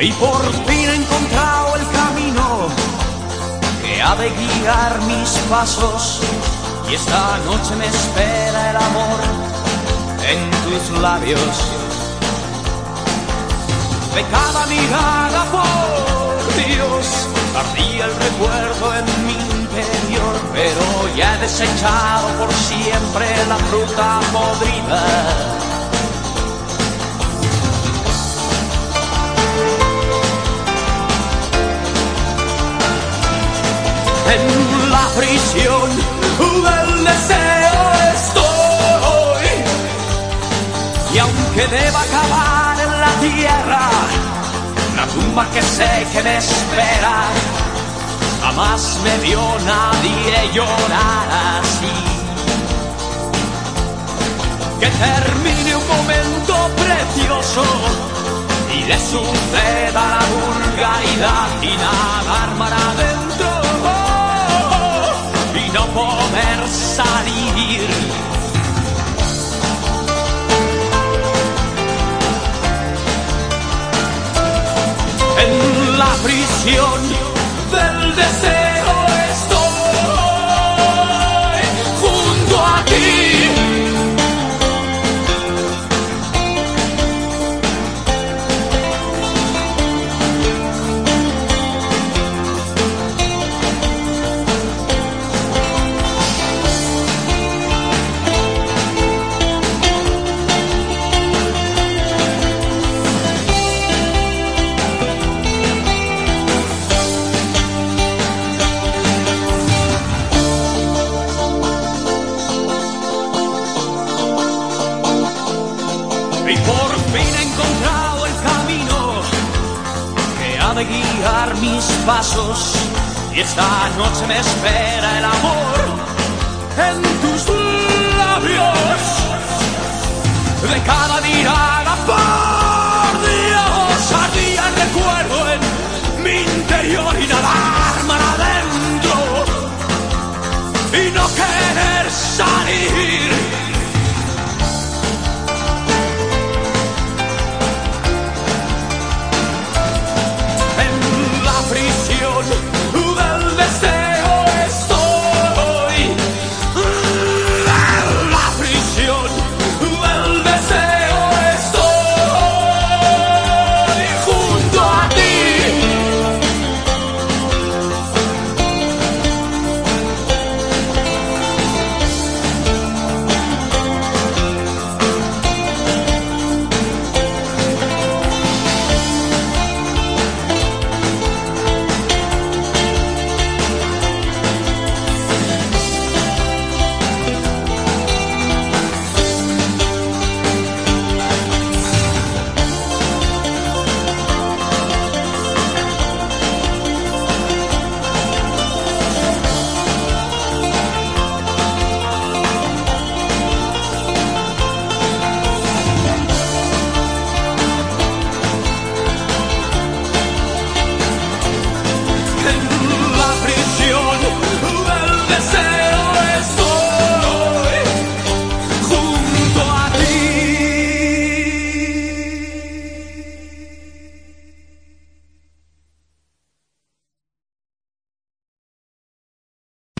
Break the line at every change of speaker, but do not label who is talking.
y por fin he encontrado el camino que ha de guiar mis pasos. Y esta noche me espera el amor en tus labios. De cada mirada por Dios ardía el recuerdo en mi interior pero ya he desechado por siempre la fruta podrida en la prisión del deseo estoy. Y aunque deba acabar en la tierra, la tumba que sé que me espera, jamás me vio nadie llorar así. Que termine un momento precioso y le suceda la vulgaridad y nadar mar prisión Y por fin he encontrado el camino que ha de guiar mis pasos. Y esta noche me espera el amor en tus labios de cada mirada.